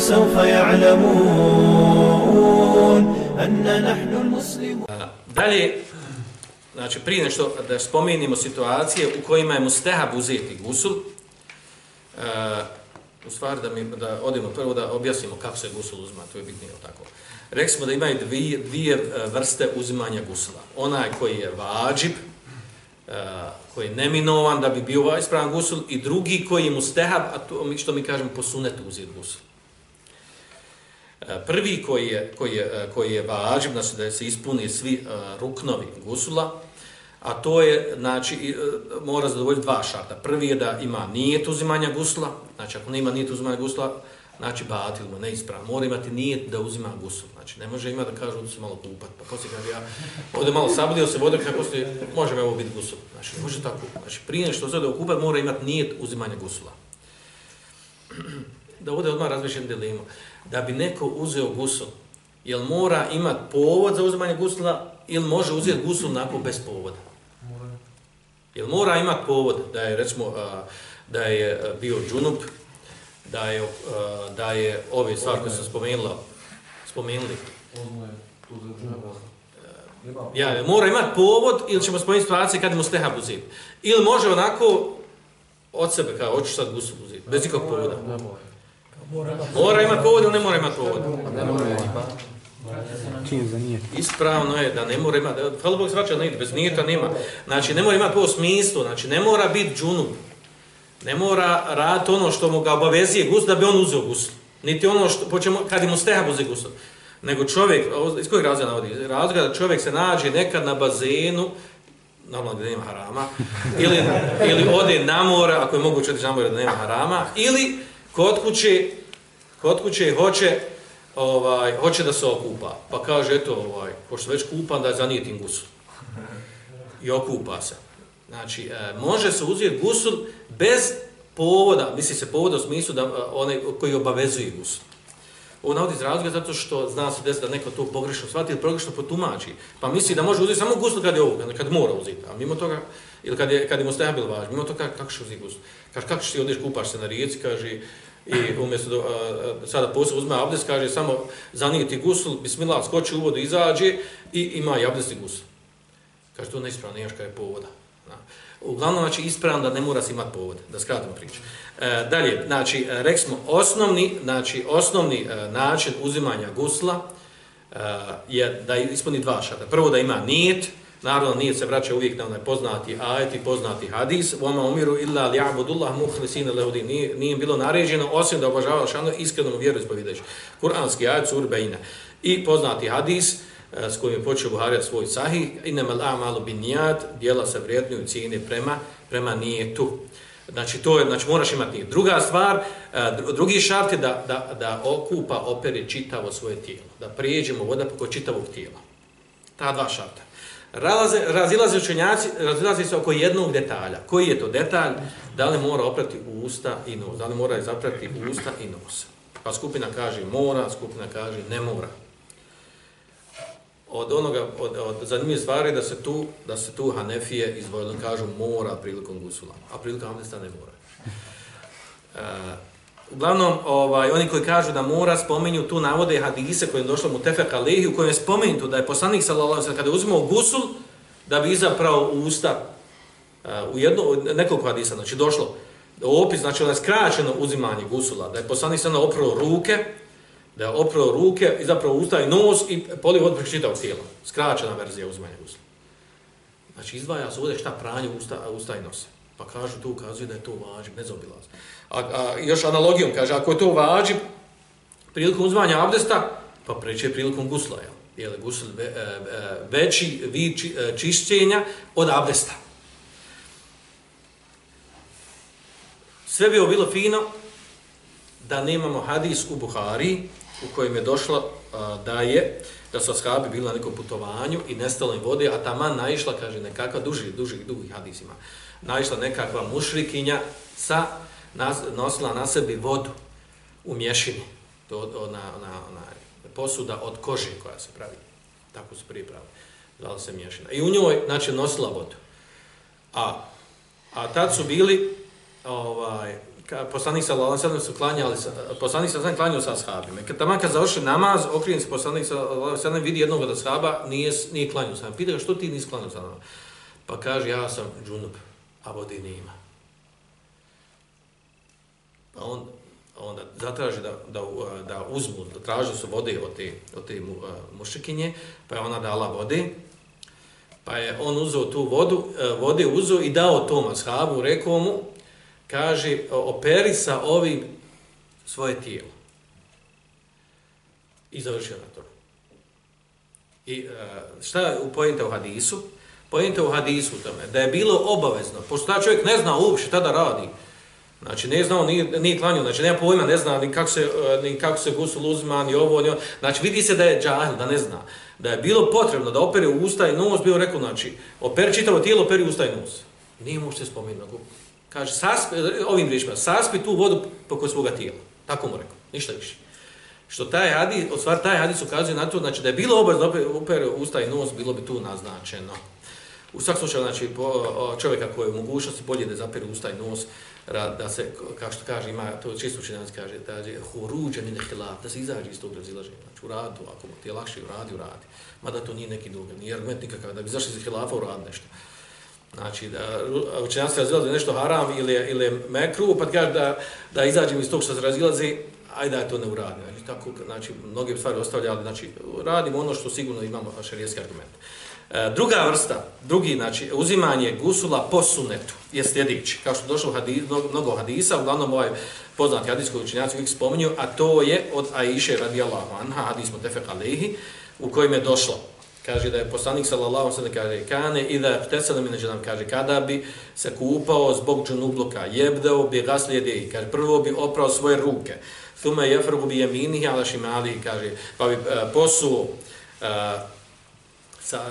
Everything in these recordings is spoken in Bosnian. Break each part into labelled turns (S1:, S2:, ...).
S1: سوف يعلمون أن نحن المسلمون
S2: Dalje, znači prije nešto da spomenimo situacije u kojima je mustehab uzeti gusul, uh, u stvari da, mi, da odemo prvo da objasnimo kako se gusul uzma, to je bitnije tako. Rekli smo da imaju dvije, dvije vrste uzimanja gusula. Onaj koji je vađib, uh, koji je neminovan da bi bio ovaj ispravan gusul i drugi koji je mustehab, a to što mi kažemo po sunetu uzeti gusul. E, prvi koji je, koji je, e, koji je vađib, znači da se ispuni svi e, ruknovi gusula, a to je, znači, mora zadovoljiti dva šarta. Prvi je da ima nijet uzimanja gusla, znači ako nema nijet uzimanja gusla, znači batil mu neispravan. Mora imati nijet da uzima gusul. Znači ne može imati da kaže da se malo kupat. Pa poslije kaže ja ovdje malo sablio se vode, kako poslije može me ovo biti gusul. Znači ne može tako. Znači prije što se da okupat mora imati nijet uzimanja gusula. Da ovdje odmah razmišljam dilemu da bi neko uzeo gusul, jel mora imati povod za uzimanje gusula ili može uzeti gusul nakon bez povoda? Jel mora imati povod da je, recimo, da je bio džunup, da je, da je ove stvari koje sam spomenula, spomenuli? Ja, mora imati povod ili ćemo spomenuti situacije kad mu steha uzeti? Ili može onako od sebe, kao, hoćeš sad gusul uzeti, bez ikakvog povoda? Ne mora. Mora imati povod ili ne mora imati povod? Ne mora imati. Ispravno je da ne mora imati, hvala Bog svača ne ide, bez nijeta nema. Znači ne mora imati povod smislu, znači ne mora biti džunu. Ne mora raditi ono što mu ga obavezije gus da bi on uzeo gus. Niti ono što, počemo, kad mu steha buze gus. Nego čovjek, iz kojeg razloga navodi? Razloga da čovjek se nađe nekad na bazenu, normalno da nema harama, ili, ili ode na mora, ako je moguće da nema harama, ili kod kuće kod kuće hoće ovaj hoće da se okupa. Pa kaže eto ovaj pošto već kupan da zanijetim gusul. I okupa se. Znači e, može se uzeti gusul bez povoda, misli se povoda u smislu da e, onaj koji obavezuje gusul. Ovo navodi iz razloga zato što zna se da neko to pogrešno shvati ili pogrešno potumači. Pa misli da može uzeti samo gusul kad je ovo, kad mora uzeti. A mimo toga, ili kad je, kad je mu stajabil važno, mimo toga kako će uzeti gusul. Kaže, kako ćeš ti odeš kupaš se na rijeci, kaže, i umjesto do, a, sada posao uzme abdest, kaže samo zanijeti gusul, bismillah, skoči u vodu, izađe i ima i abdest i gusul. Kaže, to ne ispravno, nemaš kada je povoda. Na. Uglavnom, znači, ispravno da ne mora se imati povod, da skratimo priču. E, dalje, znači, reksmo, smo, osnovni, znači, osnovni e, način uzimanja gusla e, je da ispuni dva šata. Prvo da ima nijet, Naravno, nije se vraća uvijek na onaj poznati ajet i poznati hadis. Vama umiru illa li'abudullah muhlisina lehudin. Nije, nije bilo naređeno, osim da obožava šano iskrenom vjeru ispovjedeći. Kur'anski ajet sur bejna. I poznati hadis e, s kojim je počeo Buharija svoj sahih. Inama a'malu bin nijad, dijela se vrijednuju cijene prema, prema nije tu. Znači, to je, znači, moraš imati nije. Druga stvar, e, drugi šart je da, da, da okupa opere čitavo svoje tijelo. Da prijeđemo voda poko čitavog tijela. Ta dva šarta. Razilaze, razilaze učenjaci, razilaze se oko jednog detalja. Koji je to detalj? Da li mora oprati usta i nos? Da li mora zaprati usta i nos? Pa skupina kaže mora, skupina kaže ne mora. Od onoga, od, od zanimljive stvari da se tu, da se tu Hanefije izvojeno kažu mora prilikom gusula, a prilikom amnesta ne mora. Uh, Uglavnom, ovaj, oni koji kažu da mora spomenju tu navode hadise kojim je došlo mu Tefek alihi, u kojem je spomenuto da je poslanik sallallahu kada je uzimao gusul, da bi izaprao usta eh, u jedno, nekoliko hadisa, znači došlo opis, znači ono je skraćeno uzimanje gusula, da je poslanik sallallahu oprao ruke, da je oprao ruke, izaprao usta i nos i polio od prečitao tijelo. Skraćena verzija uzimanja gusula. Znači izdvaja se ovdje šta pranje usta, usta i nose. Pa kažu, to ukazuje da je to važno, nezobilazno. A, a još analogijom kaže, ako je to vađib prilikom uzmanja abdesta, pa preće prilikom gusla, jel? Je gusl ve, e, e veći vid či, e, čišćenja od abdesta? Sve bi bilo fino da nemamo hadis u Buhari u kojem je došlo a, da je da su ashabi bili na nekom putovanju i nestalo im vode, a tamo naišla, kaže, nekakva duži, duži, dugi hadis ima, naišla nekakva mušrikinja sa nosila na sebi vodu u mješini, to ona, ona, ona posuda od kože koja se pravi, tako se pripravi, zvala se mješina. I u njoj, znači, nosila vodu. A, a tad su bili, ovaj, ka, poslanik sa Allahom su klanjali, sa, poslanik sa Allahom klanjao sa ashabima. Kad tamo kad završi namaz, okrijen se poslanik sa Allahom vidi jednog od ashaba, nije, nije klanjao sa Pita ga, što ti nisi klanjao sa nama? Pa kaže, ja sam džunup, a vode nima a on, onda zatraži da, da, da uzmu, da traži su vode od te, od te mu, mušikinje, pa je ona dala vode, pa je on uzeo tu vodu, vode uzeo i dao tom ashabu, rekao mu, kaže, operi sa ovim svoje tijelo. I završio na to. I šta je u pojente u hadisu? Pojente u hadisu tome, da je bilo obavezno, pošto ta čovjek ne zna uopšte tada radi, Znači, ne znao, nije, nije klanio, znači, nema pojma, ne zna ni kako se, e, ni kako se gusul uzma, ni ovo, ni ovo. Znači, vidi se da je džahil, da ne zna. Da je bilo potrebno da opere usta i nos, bio rekao, znači, operi čitavo tijelo, operi usta i nos. Nije mu se spomenuo. Kaže, saspi, ovim riječima, saspi tu vodu poko svoga tijela. Tako mu rekao, ništa više. Što taj hadis, od stvar taj hadis ukazuje na to, znači, da je bilo obavezno da opere usta i nos, bilo bi tu naznačeno. U svakom slučaju, znači, čovjeka koji je u mogućnosti bolje da zapere usta i nos, da se, kao što kaže, ima, to čisto učenjanci kaže, da je huruđa min ihtilaf, da se izađe iz tog razilaženja. Znači, u radu, ako ti je lakše, u radi, u radi. Mada to nije neki drugi, nije argument nikakav, da bi zašli iz hilafa, u rad nešto. Znači, da učenjanci razilaze nešto haram ili, ili mekru, pa kaže da, da izađem iz tog što se razilaze, ajde da je to ne uradi. Znači, tako, znači, mnoge stvari ostavljali, znači, radimo ono što sigurno imamo šarijeski argument. E, druga vrsta, drugi, znači, uzimanje gusula po sunetu je sljedeći. Kao što došlo hadis, mnogo hadisa, uglavnom ovaj poznati hadis koji učenjaci uvijek spominju, a to je od Aiše radijallahu anha, hadis mu tefek u kojem je došlo. Kaže da je poslanik sallallahu sallam kaže kane i da ptesele mi neđenam, kaže kada bi se kupao zbog džunubluka, jebdeo bi gaslijede kaže prvo bi oprao svoje ruke, thume jefrgu bi jeminihi ala šimali, kaže pa bi uh, posuo uh, sa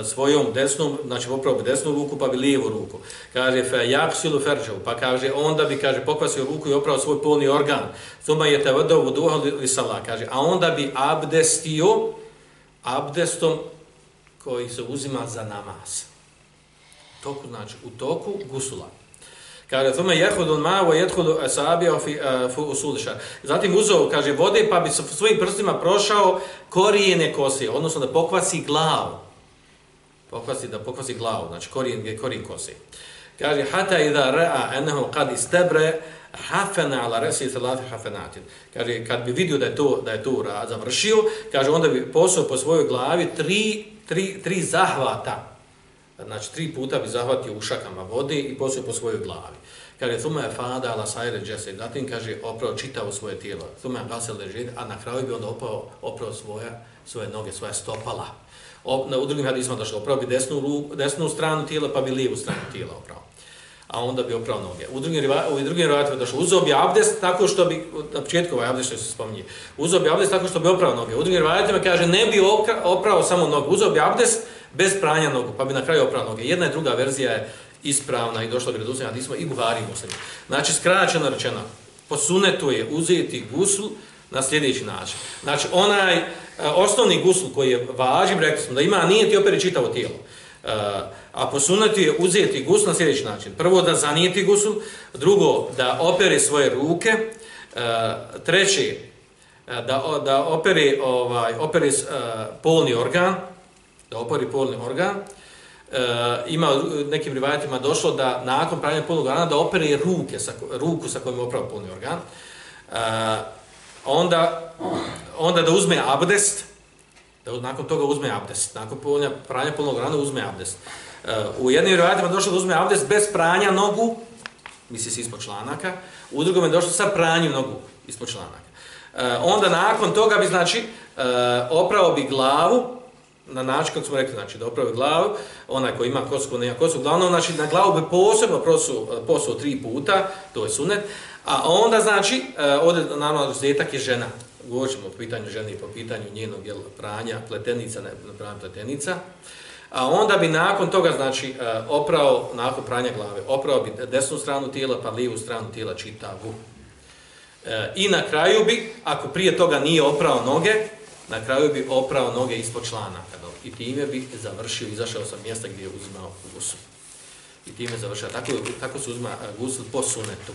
S2: e, svojom desnom, znači popravo bi desnu ruku, pa bi lijevu ruku. Kaže, fe jaksilu feržavu, pa kaže, onda bi, kaže, pokvasio ruku i opravo svoj polni organ. Suma je te vodovu duha li sala, kaže, a onda bi abdestio, abdestom koji se uzima za namaz. Toku, znači, u toku gusula. Kaže, thuma jehudu ma wa yadkhulu asabi'u fi e, fu usul Zatim uzeo, kaže, vode pa bi svojim prstima prošao korijene kose, odnosno da pokvasi glavu pokvasi da pokvasi glavu, znači korijen je korijen kose. Kaže hata idha ra'a annahu qad istabra hafana ala rasi salati hafanat. Kaže kad bi vidio da je to da je to završio, kaže onda bi posao po svojoj glavi tri, tri, tri zahvata. Znači tri puta bi zahvatio ušakama vode i posao po svojoj glavi. Kaže thumma fada ala sajre džese. Zatim kaže oprao čitavo svoje tijelo. Thumma gasal ležid, a na kraju bi onda oprao oprao svoje svoje noge, svoje stopala Op, na u drugim hadisima došlo, oprao bi desnu, ruku, desnu stranu tijela, pa bi lijevu stranu tijela oprao A onda bi oprao noge. U drugim, u drugim rivajatima došlo, uzeo bi abdest tako što bi, na početku ovaj abdest što se spominje, uzeo bi abdest tako što bi oprao noge. U drugim rivajatima kaže, ne bi oprao samo nogu, uzeo bi abdest bez pranja nogu, pa bi na kraju oprao noge. Jedna i druga verzija je ispravna i došla bi hadisma i Buhari i Muslim. Znači, skraćeno rečeno, po sunetu je uzeti gusl na sljedeći način. Znači, onaj, e, osnovni gusl koji je važan, rekli smo da ima, nije ti operi čitavo tijelo. E, a posunati je uzeti gusl na sljedeći način. Prvo da zanijeti gusl, drugo da opere svoje ruke, e, treće da, da opere, ovaj, opere polni organ, da opere polni organ, e, ima eh, nekim rivajatima došlo da nakon pranja polnog organa da opere ruke sa, ruku sa kojom je oprao polni organ. E, onda onda da uzme abdest, da nakon toga uzme abdest, nakon polnja, pranja polnog organa uzme abdest. E, u jednim rivajatima došlo da uzme abdest bez pranja nogu, misli se ispod članaka, u drugom je došlo sa pranjem nogu ispod članaka. E, onda nakon toga bi, znači, e, oprao bi glavu, na način kako smo rekli, znači da opravi glavu, onaj koji ima kosu, nema kosu, uglavnom, znači na glavu bi posebno prosu, e, posuo tri puta, to je sunet, a onda, znači, e, ovdje, naravno, zetak je žena, govorit ćemo o pitanju žene i po pitanju njenog jel, pranja pletenica, ne pranja pletenica, a onda bi nakon toga, znači, e, oprao, nakon pranja glave, oprao bi desnu stranu tijela, pa lijevu stranu tijela čitavu. E, I na kraju bi, ako prije toga nije oprao noge, na kraju bi oprao noge ispod članaka. I time bi završio, izašao sa mjesta gdje je uzimao gusul. I time završao. Tako, tako se uzma eh, gusul po sunetu.